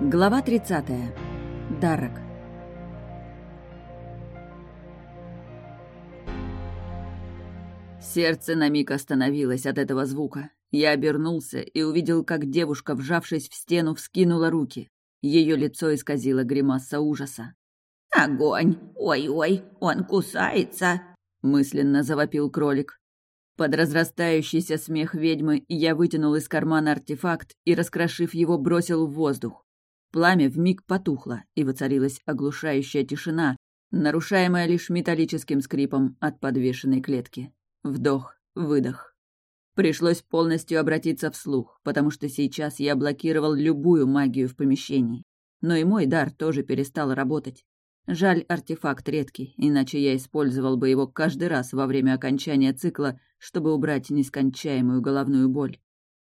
Глава 30. Дарок. Сердце на миг остановилось от этого звука. Я обернулся и увидел, как девушка, вжавшись в стену, вскинула руки. Ее лицо исказило гримаса ужаса. «Огонь! Ой-ой, он кусается!» — мысленно завопил кролик. Под разрастающийся смех ведьмы я вытянул из кармана артефакт и, раскрошив его, бросил в воздух. Пламя вмиг потухло, и воцарилась оглушающая тишина, нарушаемая лишь металлическим скрипом от подвешенной клетки. Вдох, выдох. Пришлось полностью обратиться вслух, потому что сейчас я блокировал любую магию в помещении. Но и мой дар тоже перестал работать. Жаль, артефакт редкий, иначе я использовал бы его каждый раз во время окончания цикла, чтобы убрать нескончаемую головную боль.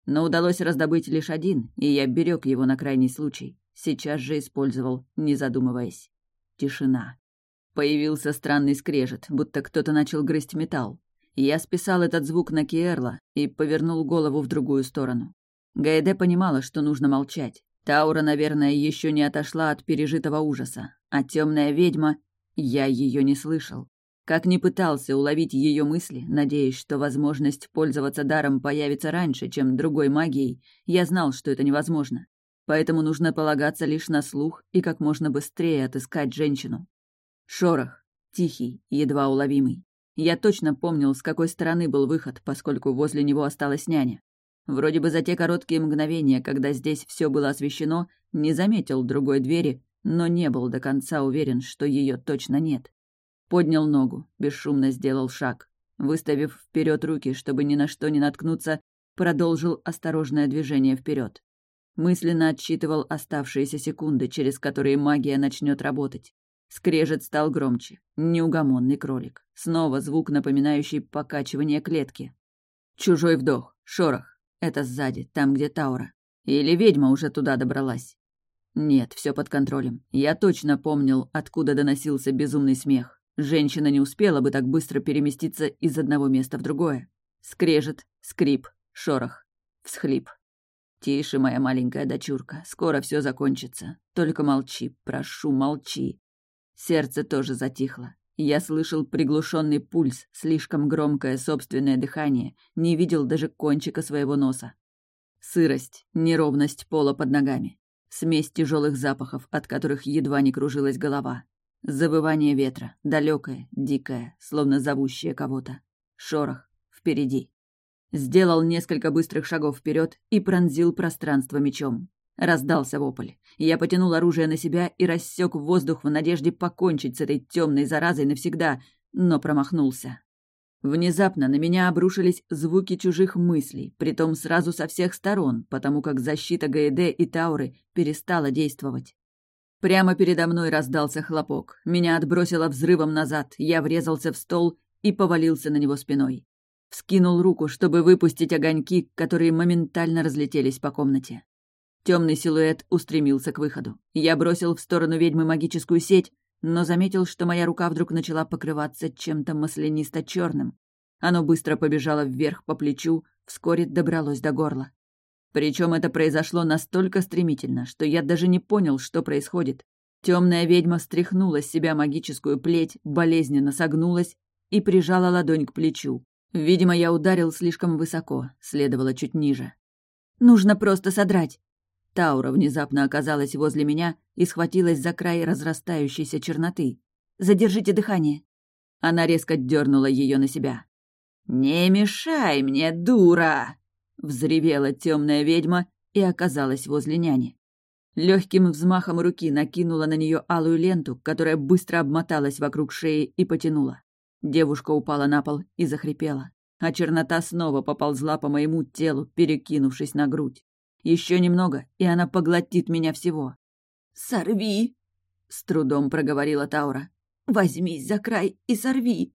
Но удалось раздобыть лишь один, и я берег его на крайний случай. Сейчас же использовал, не задумываясь. Тишина. Появился странный скрежет, будто кто-то начал грызть металл. Я списал этот звук на Киерла и повернул голову в другую сторону. Гаэде понимала, что нужно молчать. Таура, наверное, еще не отошла от пережитого ужаса, а темная ведьма... Я ее не слышал. Как ни пытался уловить ее мысли, надеясь, что возможность пользоваться даром появится раньше, чем другой магией, я знал, что это невозможно поэтому нужно полагаться лишь на слух и как можно быстрее отыскать женщину. Шорох, тихий, едва уловимый. Я точно помнил, с какой стороны был выход, поскольку возле него осталась няня. Вроде бы за те короткие мгновения, когда здесь все было освещено, не заметил другой двери, но не был до конца уверен, что ее точно нет. Поднял ногу, бесшумно сделал шаг. Выставив вперед руки, чтобы ни на что не наткнуться, продолжил осторожное движение вперед. Мысленно отсчитывал оставшиеся секунды, через которые магия начнет работать. Скрежет стал громче. Неугомонный кролик. Снова звук, напоминающий покачивание клетки. Чужой вдох. Шорох. Это сзади, там, где Таура. Или ведьма уже туда добралась. Нет, все под контролем. Я точно помнил, откуда доносился безумный смех. Женщина не успела бы так быстро переместиться из одного места в другое. Скрежет, скрип, шорох, всхлип. «Тише, моя маленькая дочурка, скоро все закончится. Только молчи, прошу, молчи». Сердце тоже затихло. Я слышал приглушенный пульс, слишком громкое собственное дыхание, не видел даже кончика своего носа. Сырость, неровность пола под ногами, смесь тяжелых запахов, от которых едва не кружилась голова. Забывание ветра, далекое, дикое, словно зовущее кого-то. Шорох впереди. Сделал несколько быстрых шагов вперед и пронзил пространство мечом. Раздался вопль. Я потянул оружие на себя и рассек воздух в надежде покончить с этой темной заразой навсегда, но промахнулся. Внезапно на меня обрушились звуки чужих мыслей, притом сразу со всех сторон, потому как защита Гаэде и Тауры перестала действовать. Прямо передо мной раздался хлопок. Меня отбросило взрывом назад, я врезался в стол и повалился на него спиной. Вскинул руку, чтобы выпустить огоньки, которые моментально разлетелись по комнате. Темный силуэт устремился к выходу. Я бросил в сторону ведьмы магическую сеть, но заметил, что моя рука вдруг начала покрываться чем-то маслянисто-черным. Оно быстро побежало вверх по плечу, вскоре добралось до горла. Причем это произошло настолько стремительно, что я даже не понял, что происходит. Темная ведьма стряхнула с себя магическую плеть, болезненно согнулась и прижала ладонь к плечу. Видимо, я ударил слишком высоко, следовало чуть ниже. «Нужно просто содрать!» Таура внезапно оказалась возле меня и схватилась за край разрастающейся черноты. «Задержите дыхание!» Она резко дернула ее на себя. «Не мешай мне, дура!» Взревела темная ведьма и оказалась возле няни. Легким взмахом руки накинула на нее алую ленту, которая быстро обмоталась вокруг шеи и потянула. Девушка упала на пол и захрипела, а чернота снова поползла по моему телу, перекинувшись на грудь. Еще немного, и она поглотит меня всего. «Сорви!» — с трудом проговорила Таура. «Возьмись за край и сорви!»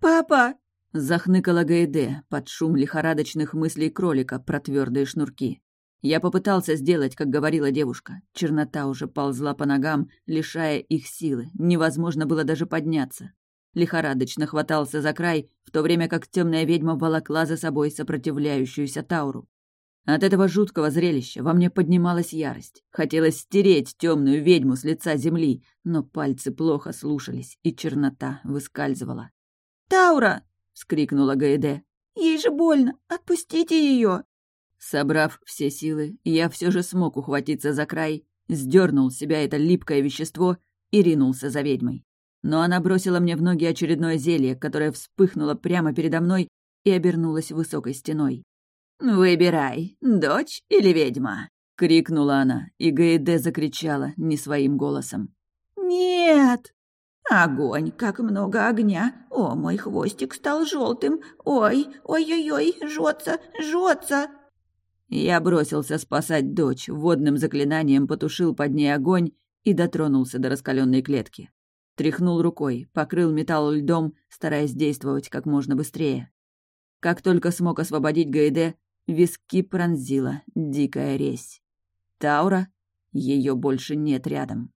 «Папа!» — захныкала Гаэде под шум лихорадочных мыслей кролика про твердые шнурки. Я попытался сделать, как говорила девушка. Чернота уже ползла по ногам, лишая их силы. Невозможно было даже подняться лихорадочно хватался за край, в то время как темная ведьма волокла за собой сопротивляющуюся Тауру. От этого жуткого зрелища во мне поднималась ярость. Хотелось стереть темную ведьму с лица земли, но пальцы плохо слушались, и чернота выскальзывала. «Таура!» — вскрикнула Гаэде. «Ей же больно! Отпустите ее!» Собрав все силы, я все же смог ухватиться за край, сдернул с себя это липкое вещество и ринулся за ведьмой. Но она бросила мне в ноги очередное зелье, которое вспыхнуло прямо передо мной и обернулось высокой стеной. «Выбирай, дочь или ведьма?» — крикнула она, и Гаэде закричала не своим голосом. «Нет!» «Огонь, как много огня! О, мой хвостик стал желтым! Ой, ой-ой-ой, жжется, жжется!» Я бросился спасать дочь, водным заклинанием потушил под ней огонь и дотронулся до раскаленной клетки. Тряхнул рукой, покрыл металл льдом, стараясь действовать как можно быстрее. Как только смог освободить Гайде, виски пронзила дикая резь. Таура? Ее больше нет рядом.